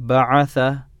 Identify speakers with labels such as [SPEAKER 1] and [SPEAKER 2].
[SPEAKER 1] بعث